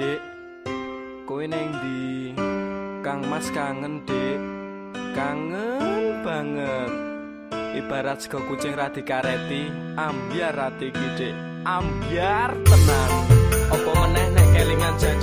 Dik. Kowe ning ndi? Kang Mas kangen, Dik. Kangen banget. Ibarat sego kucing ra dikareti, ambyar ati iki, Dik. Ambyar tenan Apa meneh nek kelingan jek